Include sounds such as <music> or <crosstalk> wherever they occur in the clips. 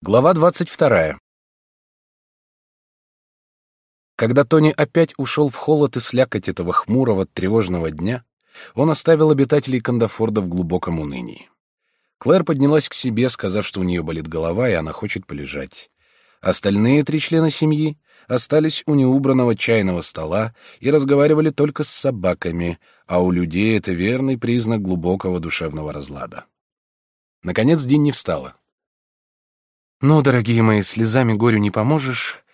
Глава двадцать вторая. Когда Тони опять ушел в холод и слякоть этого хмурого, тревожного дня, он оставил обитателей Кандафорда в глубоком унынии. Клэр поднялась к себе, сказав, что у нее болит голова и она хочет полежать. Остальные три члена семьи остались у неубранного чайного стола и разговаривали только с собаками, а у людей это верный признак глубокого душевного разлада. Наконец Динни встала. Ну, дорогие мои, слезами горю не поможешь.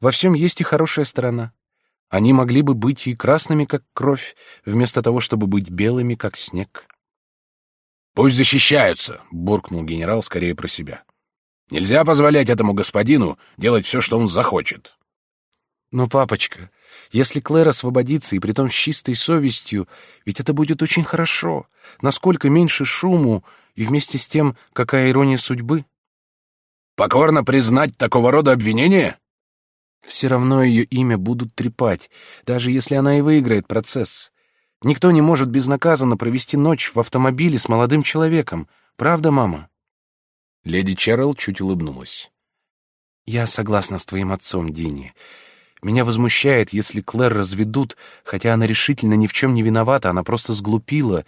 Во всем есть и хорошая сторона. Они могли бы быть и красными, как кровь, вместо того, чтобы быть белыми, как снег. Пусть защищаются, буркнул генерал скорее про себя. Нельзя позволять этому господину делать все, что он захочет. Но, папочка, если Клэр освободится и притом с чистой совестью, ведь это будет очень хорошо. Насколько меньше шуму и вместе с тем какая ирония судьбы. Покорно признать такого рода обвинения? Все равно ее имя будут трепать, даже если она и выиграет процесс. Никто не может безнаказанно провести ночь в автомобиле с молодым человеком. Правда, мама? Леди Черрилл чуть улыбнулась. Я согласна с твоим отцом, Дини. Меня возмущает, если Клэр разведут, хотя она решительно ни в чем не виновата, она просто сглупила.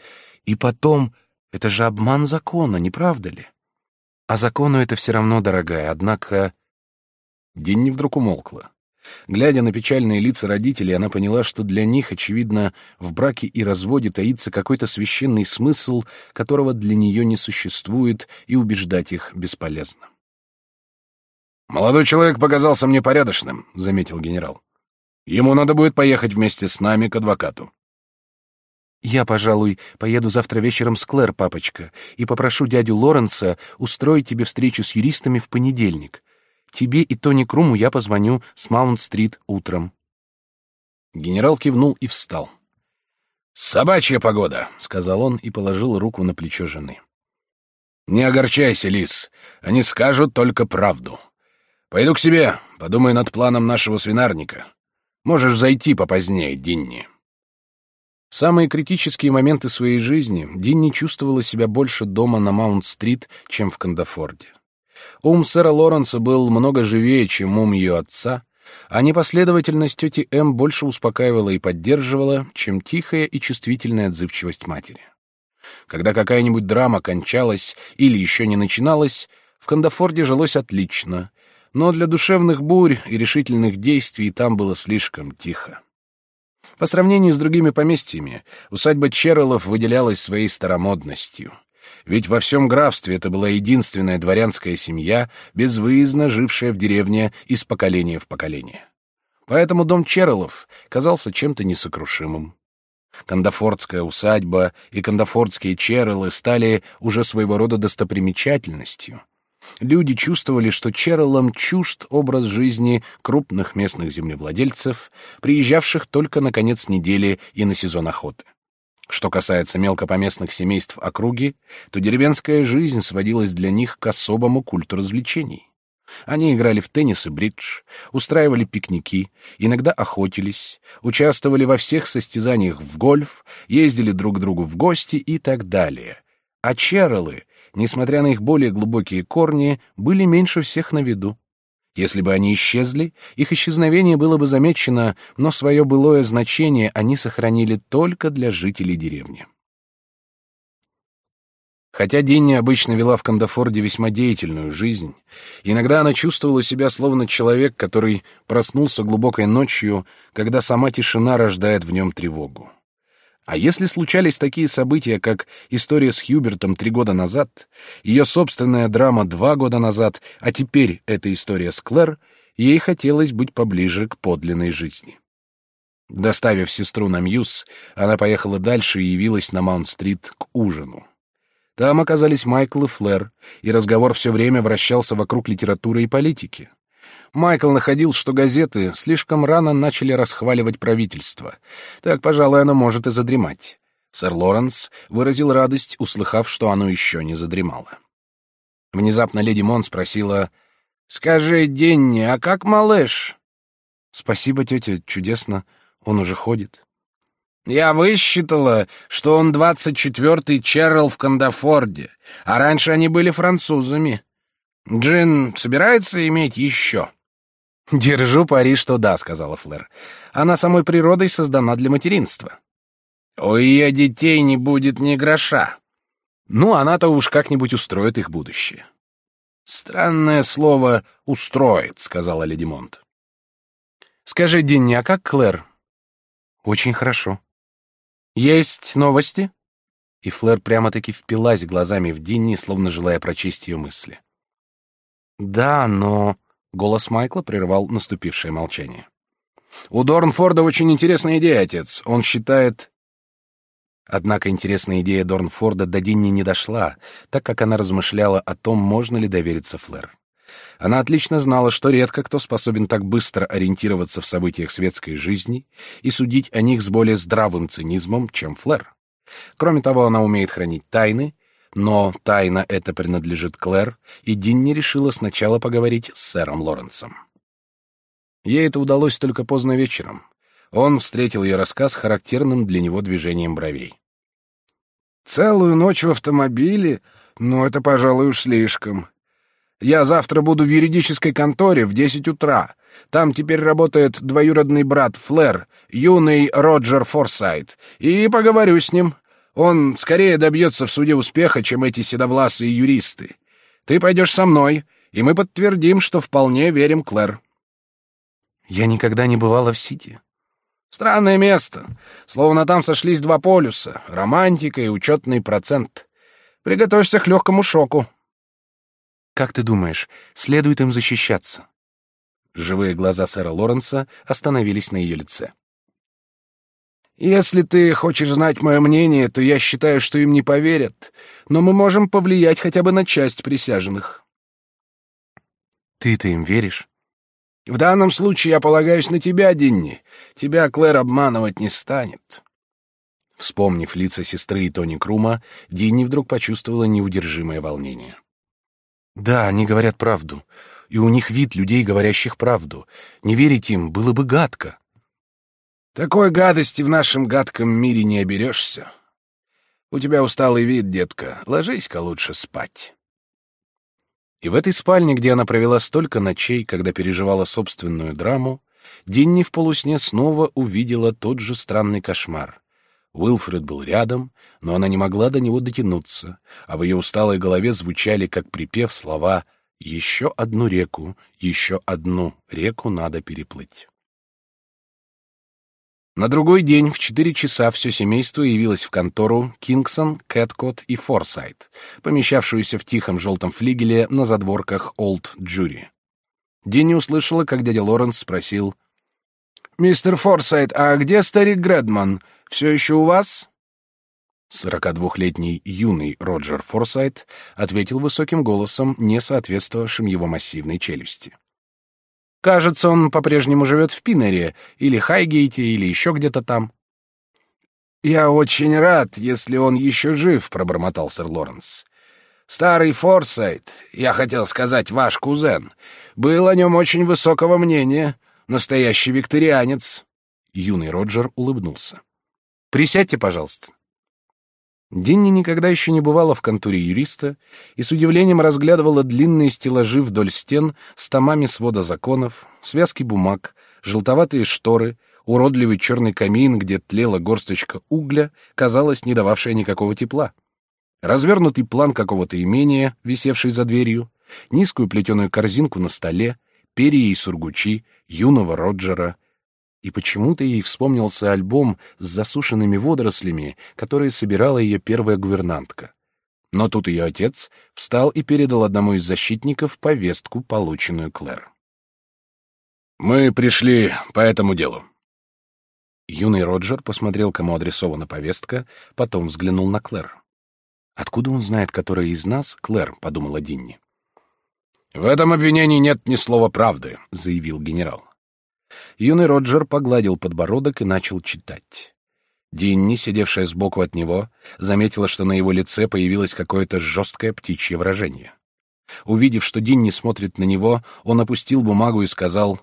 И потом, это же обман закона, не правда ли? А закону это все равно, дорогая, однако...» Динни вдруг умолкла. Глядя на печальные лица родителей, она поняла, что для них, очевидно, в браке и разводе таится какой-то священный смысл, которого для нее не существует, и убеждать их бесполезно. «Молодой человек показался мне порядочным», — заметил генерал. «Ему надо будет поехать вместе с нами к адвокату». Я, пожалуй, поеду завтра вечером с Клэр, папочка, и попрошу дядю Лоренса устроить тебе встречу с юристами в понедельник. Тебе и Тони Круму я позвоню с Маунт-стрит утром. Генерал кивнул и встал. «Собачья погода», — сказал он и положил руку на плечо жены. «Не огорчайся, Лис, они скажут только правду. Пойду к себе, подумай над планом нашего свинарника. Можешь зайти попозднее, Динни». В самые критические моменты своей жизни Динни чувствовала себя больше дома на Маунт-стрит, чем в Кандафорде. Ум сэра Лоренса был много живее, чем ум ее отца, а непоследовательность тети М больше успокаивала и поддерживала, чем тихая и чувствительная отзывчивость матери. Когда какая-нибудь драма кончалась или еще не начиналась, в Кандафорде жилось отлично, но для душевных бурь и решительных действий там было слишком тихо. По сравнению с другими поместьями, усадьба Черролов выделялась своей старомодностью. Ведь во всем графстве это была единственная дворянская семья, безвыездно жившая в деревне из поколения в поколение. Поэтому дом Черролов казался чем-то несокрушимым. Кандафордская усадьба и кандафордские Черролы стали уже своего рода достопримечательностью, Люди чувствовали, что Черролам чужд образ жизни крупных местных землевладельцев, приезжавших только на конец недели и на сезон охоты. Что касается мелкопоместных семейств округи, то деревенская жизнь сводилась для них к особому культу развлечений. Они играли в теннис и бридж, устраивали пикники, иногда охотились, участвовали во всех состязаниях в гольф, ездили друг к другу в гости и так далее. А Черролы несмотря на их более глубокие корни, были меньше всех на виду. Если бы они исчезли, их исчезновение было бы замечено, но свое былое значение они сохранили только для жителей деревни. Хотя Динни обычно вела в Кандафорде весьма деятельную жизнь, иногда она чувствовала себя словно человек, который проснулся глубокой ночью, когда сама тишина рождает в нем тревогу. А если случались такие события, как история с Хьюбертом три года назад, ее собственная драма два года назад, а теперь эта история с Клэр, ей хотелось быть поближе к подлинной жизни. Доставив сестру на Мьюз, она поехала дальше и явилась на Маунт-стрит к ужину. Там оказались Майкл и Флэр, и разговор все время вращался вокруг литературы и политики. Майкл находил, что газеты слишком рано начали расхваливать правительство. Так, пожалуй, оно может и задремать. Сэр Лоренс выразил радость, услыхав, что оно еще не задремало. Внезапно леди Мон спросила, «Скажи, Денни, а как малыш?» «Спасибо, тетя, чудесно. Он уже ходит». «Я высчитала, что он двадцать четвертый Черрилл в Кандафорде, а раньше они были французами. Джин собирается иметь еще?» «Держу пари, что да», — сказала Флэр. «Она самой природой создана для материнства». «У ее детей не будет ни гроша». «Ну, она-то уж как-нибудь устроит их будущее». «Странное слово «устроит», — сказала леди Монт. «Скажи, Динни, а как Клэр?» «Очень хорошо». «Есть новости?» И Флэр прямо-таки впилась глазами в Динни, словно желая прочесть ее мысли. «Да, но...» Голос Майкла прервал наступившее молчание. «У Дорнфорда очень интересная идея, отец. Он считает...» Однако интересная идея Дорнфорда до Динни не дошла, так как она размышляла о том, можно ли довериться Флэр. Она отлично знала, что редко кто способен так быстро ориентироваться в событиях светской жизни и судить о них с более здравым цинизмом, чем Флэр. Кроме того, она умеет хранить тайны но тайна эта принадлежит Клэр, и Динни решила сначала поговорить с сэром Лоренсом. Ей это удалось только поздно вечером. Он встретил ее рассказ характерным для него движением бровей. «Целую ночь в автомобиле? Ну, это, пожалуй, уж слишком. Я завтра буду в юридической конторе в десять утра. Там теперь работает двоюродный брат Флэр, юный Роджер Форсайт, и поговорю с ним. Он скорее добьется в суде успеха, чем эти седовласые юристы. Ты пойдешь со мной, и мы подтвердим, что вполне верим Клэр. Я никогда не бывала в Сити. Странное место. Словно там сошлись два полюса — романтика и учетный процент. Приготовься к легкому шоку. Как ты думаешь, следует им защищаться? Живые глаза сэра Лоренса остановились на ее лице. Если ты хочешь знать мое мнение, то я считаю, что им не поверят, но мы можем повлиять хотя бы на часть присяжных. Ты-то им веришь? В данном случае я полагаюсь на тебя, Динни. Тебя Клэр обманывать не станет. Вспомнив лица сестры и Тони Крума, Динни вдруг почувствовала неудержимое волнение. Да, они говорят правду, и у них вид людей, говорящих правду. Не верить им было бы гадко. Такой гадости в нашем гадком мире не оберешься. У тебя усталый вид, детка. Ложись-ка лучше спать. И в этой спальне, где она провела столько ночей, когда переживала собственную драму, Динни в полусне снова увидела тот же странный кошмар. Уилфред был рядом, но она не могла до него дотянуться, а в ее усталой голове звучали, как припев, слова «Еще одну реку, еще одну реку надо переплыть». На другой день в четыре часа все семейство явилось в контору Кингсон, Кэткот и Форсайт, помещавшуюся в тихом желтом флигеле на задворках Олд Джури. Динни услышала, как дядя Лоренс спросил, «Мистер Форсайт, а где старик Грэдман? Все еще у вас?» Сорокадвухлетний юный Роджер Форсайт ответил высоким голосом, не соответствовавшим его массивной челюсти. Кажется, он по-прежнему живет в Пинере, или Хайгейте, или еще где-то там. «Я очень рад, если он еще жив», — пробормотал сэр Лоренс. «Старый Форсайт, я хотел сказать ваш кузен, был о нем очень высокого мнения, настоящий викторианец». Юный Роджер улыбнулся. «Присядьте, пожалуйста». Динни никогда еще не бывала в конторе юриста и с удивлением разглядывала длинные стеллажи вдоль стен с томами свода законов, связки бумаг, желтоватые шторы, уродливый черный камин, где тлела горсточка угля, казалось, не дававшая никакого тепла. Развернутый план какого-то имения, висевший за дверью, низкую плетеную корзинку на столе, перья и сургучи, юного Роджера — и почему-то ей вспомнился альбом с засушенными водорослями, которые собирала ее первая гувернантка. Но тут ее отец встал и передал одному из защитников повестку, полученную Клэр. «Мы пришли по этому делу». Юный Роджер посмотрел, кому адресована повестка, потом взглянул на Клэр. «Откуда он знает, которая из нас Клэр?» — подумала Динни. «В этом обвинении нет ни слова правды», — заявил генерал. Юный Роджер погладил подбородок и начал читать. Динни, сидевшая сбоку от него, заметила, что на его лице появилось какое-то жесткое птичье выражение. Увидев, что Динни смотрит на него, он опустил бумагу и сказал,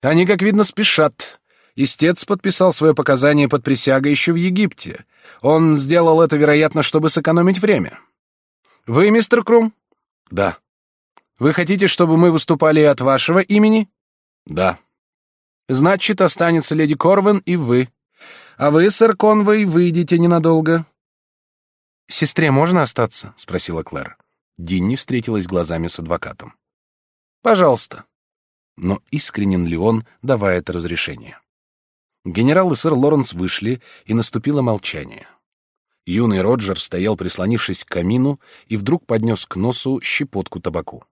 «Они, как видно, спешат. Истец подписал свое показание под присягой еще в Египте. Он сделал это, вероятно, чтобы сэкономить время. Вы, мистер Крум?» «Да». Вы хотите, чтобы мы выступали от вашего имени? Да. Значит, останется леди Корвин и вы. А вы, сэр Конвей, выйдете ненадолго. Сестре можно остаться? спросила Клэр. Динни встретилась глазами с адвокатом. Пожалуйста. Но искренен ли он, давая это разрешение? Генерал и сэр Лоренс вышли, и наступило молчание. Юный Роджер стоял, прислонившись к камину, и вдруг поднес к носу щепотку табаку.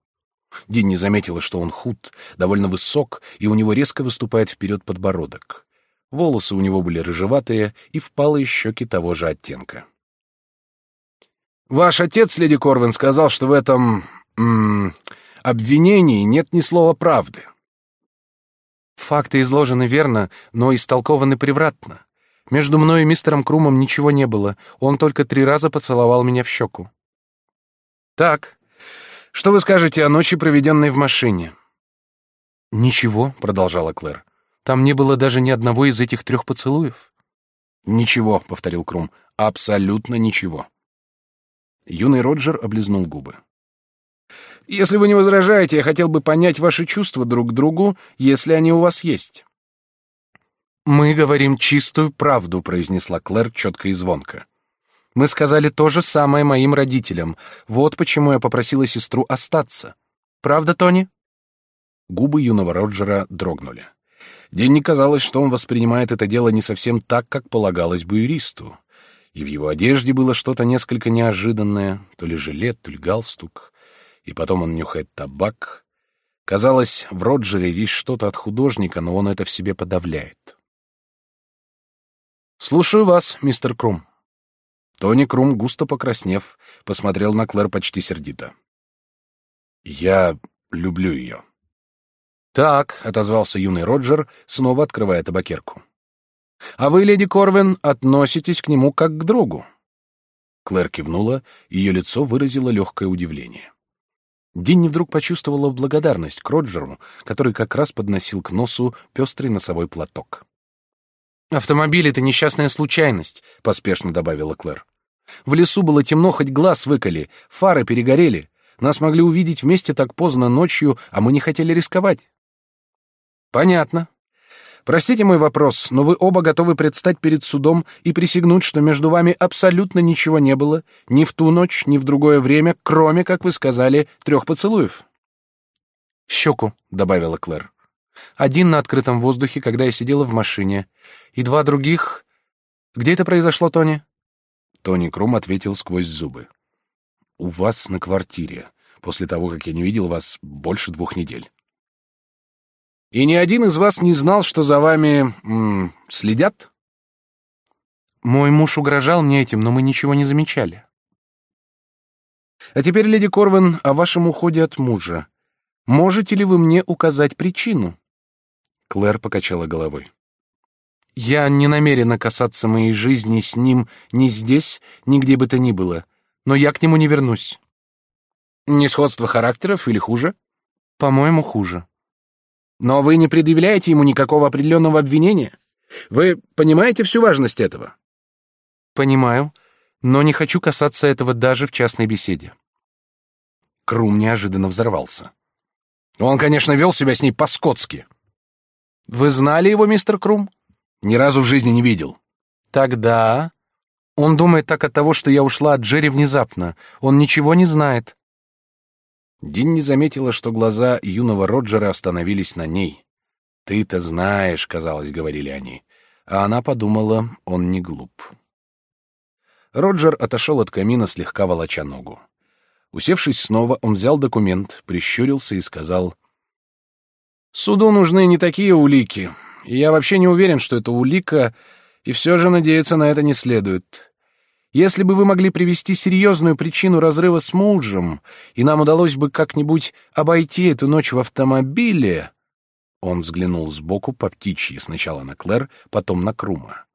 Динни заметила, что он худ, довольно высок, и у него резко выступает вперед подбородок. Волосы у него были рыжеватые и впалые щеки того же оттенка. «Ваш отец, леди Корвин, сказал, что в этом... М обвинении нет ни слова правды». «Факты изложены верно, но истолкованы превратно. Между мной и мистером Крумом ничего не было. Он только три раза поцеловал меня в щеку». «Так, что вы скажете о ночи, проведенной в машине?» «Ничего», — продолжала Клэр. «Там не было даже ни одного из этих трех поцелуев». «Ничего», — повторил Крум, — «абсолютно ничего». Юный Роджер облизнул губы. «Если вы не возражаете, я хотел бы понять ваши чувства друг к другу, если они у вас есть». «Мы говорим чистую правду», — произнесла Клэр четко и звонко. Мы сказали то же самое моим родителям. Вот почему я попросила сестру остаться. Правда, Тони? Губы юного Роджера дрогнули. Денни казалось, что он воспринимает это дело не совсем так, как полагалось бы юристу. И в его одежде было что-то несколько неожиданное, то ли жилет, то ли галстук. И потом он нюхает табак. Казалось, в Роджере есть что-то от художника, но он это в себе подавляет. «Слушаю вас, мистер Крум», Тони Крум, густо покраснев, посмотрел на Клэр почти сердито. «Я люблю ее». «Так», — отозвался юный Роджер, снова открывая табакерку. «А вы, леди Корвин, относитесь к нему как к другу?» Клэр кивнула, ее лицо выразило легкое удивление. Динни вдруг почувствовала благодарность к Роджеру, который как раз подносил к носу пестрый носовой платок. «Автомобиль — это несчастная случайность», — поспешно добавила Клэр. В лесу было темно, хоть глаз выколи, фары перегорели. Нас могли увидеть вместе так поздно ночью, а мы не хотели рисковать. Понятно. Простите мой вопрос, но вы оба готовы предстать перед судом и присягнуть, что между вами абсолютно ничего не было, ни в ту ночь, ни в другое время, кроме, как вы сказали, трех поцелуев. щеку, добавила Клэр. Один на открытом воздухе, когда я сидела в машине, и два других. Где это произошло, Тони? Тони Крум ответил сквозь зубы. «У вас на квартире, после того, как я не видел вас больше двух недель». «И ни один из вас не знал, что за вами... М, следят?» «Мой муж угрожал мне этим, но мы ничего не замечали». «А теперь, леди Корвин, о вашем уходе от мужа. Можете ли вы мне указать причину?» Клэр покачала головой. Я не намерена касаться моей жизни с ним ни здесь, ни где бы то ни было, но я к нему не вернусь. Несходство характеров или хуже? По-моему, хуже. Но вы не предъявляете ему никакого определенного обвинения? Вы понимаете всю важность этого? Понимаю, но не хочу касаться этого даже в частной беседе. Крум неожиданно взорвался. Он, конечно, вел себя с ней по-скотски. Вы знали его, мистер Крум? Ни разу в жизни не видел. Тогда он думает так от того, что я ушла от Джерри внезапно. Он ничего не знает. Дин заметила, что глаза юного Роджера остановились на ней. «Ты-то знаешь», — казалось, говорили они. А она подумала, он не глуп. Роджер отошел от камина, слегка волоча ногу. Усевшись снова, он взял документ, прищурился и сказал... «Суду нужны не такие улики я вообще не уверен, что это улика, и все же надеяться на это не следует. Если бы вы могли привести серьезную причину разрыва с мужем, и нам удалось бы как-нибудь обойти эту ночь в автомобиле...» Он взглянул сбоку по птичьи, сначала на Клэр, потом на Крума.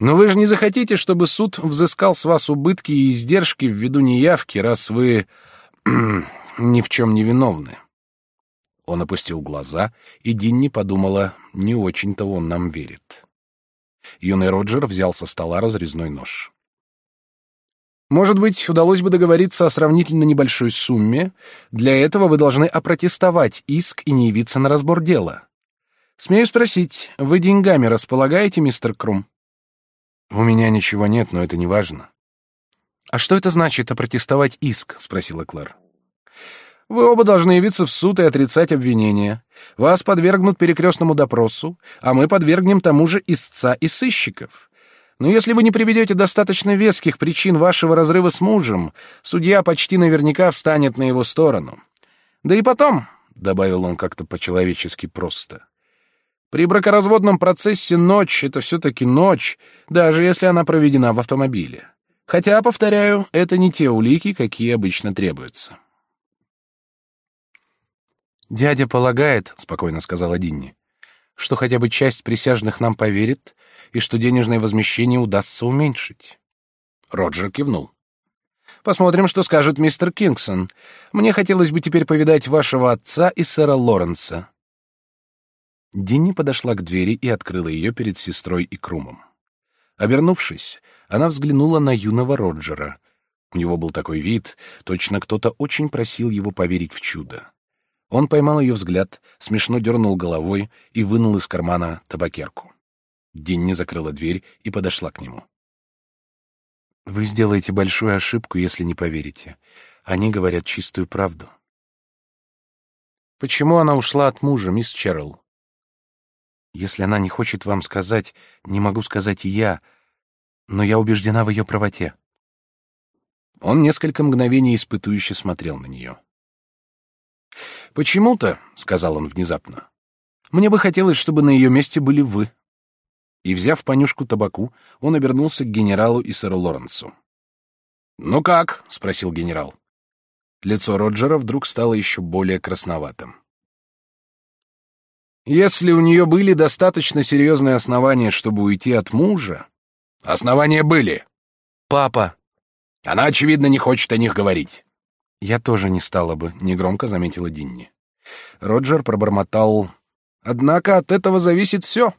«Но вы же не захотите, чтобы суд взыскал с вас убытки и издержки ввиду неявки, раз вы <clears throat> ни в чем не виновны?» Он опустил глаза, и Динни подумала, не очень-то он нам верит. Юный Роджер взял со стола разрезной нож. Может быть, удалось бы договориться о сравнительно небольшой сумме. Для этого вы должны опротестовать иск и не явиться на разбор дела. Смею спросить, вы деньгами располагаете, мистер Крум? У меня ничего нет, но это не важно. А что это значит опротестовать иск? спросила Клэр. Вы оба должны явиться в суд и отрицать обвинения. Вас подвергнут перекрестному допросу, а мы подвергнем тому же истца и сыщиков. Но если вы не приведете достаточно веских причин вашего разрыва с мужем, судья почти наверняка встанет на его сторону. Да и потом, — добавил он как-то по-человечески просто, — при бракоразводном процессе ночь — это все-таки ночь, даже если она проведена в автомобиле. Хотя, повторяю, это не те улики, какие обычно требуются. «Дядя полагает, — спокойно сказала Динни, — что хотя бы часть присяжных нам поверит, и что денежное возмещение удастся уменьшить. Роджер кивнул. Посмотрим, что скажет мистер Кингсон. Мне хотелось бы теперь повидать вашего отца и сэра Лоренса. Динни подошла к двери и открыла ее перед сестрой и Крумом. Обернувшись, она взглянула на юного Роджера. У него был такой вид, точно кто-то очень просил его поверить в чудо. Он поймал ее взгляд, смешно дернул головой и вынул из кармана табакерку. Динни закрыла дверь и подошла к нему. Вы сделаете большую ошибку, если не поверите. Они говорят чистую правду. Почему она ушла от мужа, мисс Черрилл? Если она не хочет вам сказать, не могу сказать и я, но я убеждена в ее правоте. Он несколько мгновений испытующе смотрел на нее. Почему-то, сказал он внезапно, мне бы хотелось, чтобы на ее месте были вы и, взяв понюшку табаку, он обернулся к генералу и сэру Лоренсу. «Ну как?» — спросил генерал. Лицо Роджера вдруг стало еще более красноватым. «Если у нее были достаточно серьезные основания, чтобы уйти от мужа...» «Основания были!» «Папа!» «Она, очевидно, не хочет о них говорить». «Я тоже не стала бы», — негромко заметила Динни. Роджер пробормотал. «Однако от этого зависит все.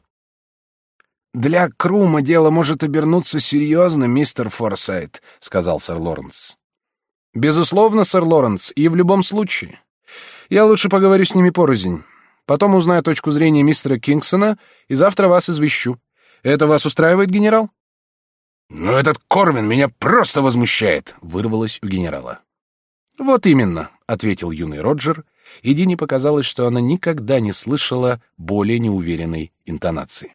«Для Крума дело может обернуться серьезно, мистер Форсайт», — сказал сэр Лоренс. «Безусловно, сэр Лоренс, и в любом случае. Я лучше поговорю с ними порознь. Потом узнаю точку зрения мистера Кингсона и завтра вас извещу. Это вас устраивает, генерал?» «Но этот Корвин меня просто возмущает», — вырвалось у генерала. «Вот именно», — ответил юный Роджер, и Дине показалось, что она никогда не слышала более неуверенной интонации.